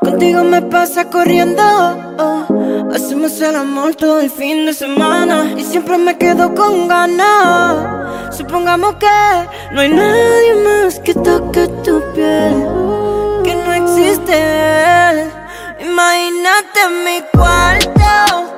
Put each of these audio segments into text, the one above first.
Contigo me pasa corriendo. Hacemos el amor todo el fin de semana. Y siempre me quedo con ganas. Supongamos que no hay nadie más que toque tu piel. Que no existe. Imagínate mi cuarto.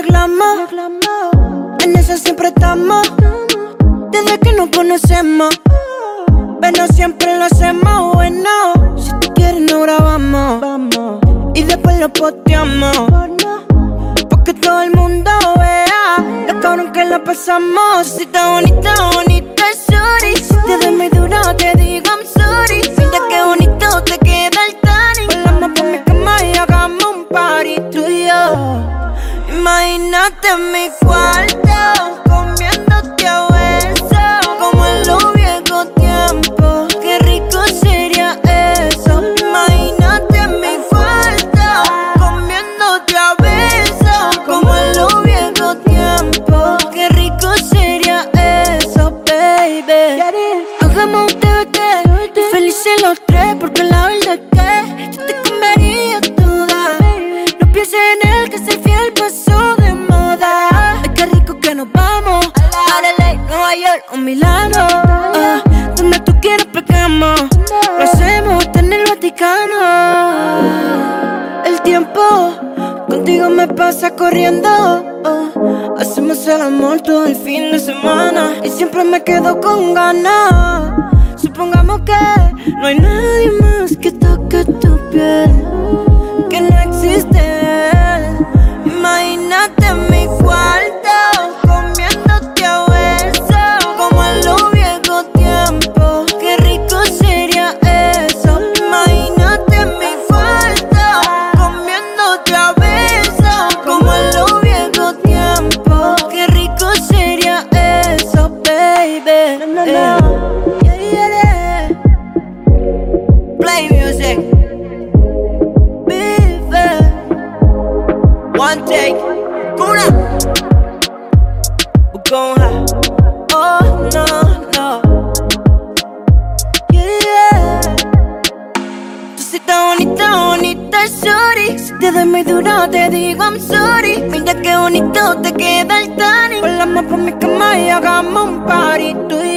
Arreglamos. En eso siempre estamos. Desde que nos conocemos. Pero siempre lo hacemos bueno. Si tú quieres, no grabamos. Y después lo posteamos. Porque todo el mundo vea lo cabrón que la pasamos. Si está bonita, bonita, sorry. Si te doy muy duro, te digo I'm sorry. Mira qué bonito te queda el tanning. Volamos por mi cama y hagamos un party tú y yo. Imagínate en mi cuarto, comiéndote a besos. Como en los viejos tiempos. Qué rico sería eso. Imagínate en mi cuarto, comiéndote a besos. Como en los viejos tiempos. Qué rico sería eso, baby. Hagamos un TBT, felices los tres, porque la verdad es que él, que ese fiel pasó de moda. Ay, qué rico que nos vamos. A LA, Nueva York o Milano. ah, donde tú quieras pegamos. Lo hacemos en el Vaticano. El tiempo contigo me pasa corriendo. oh. Hacemos el amor todo el fin de semana. Y siempre me quedo con ganas. Supongamos que no hay nadie Play music. Vive. One take. Kuna. We're going high. Oh, no, no. Yeah. Tú sí estás bonita, bonita, sorry. Si te doy muy duro, te digo I'm sorry. Mira qué bonito te queda el tanning. Volamos por mi cama y hagamos un party tú y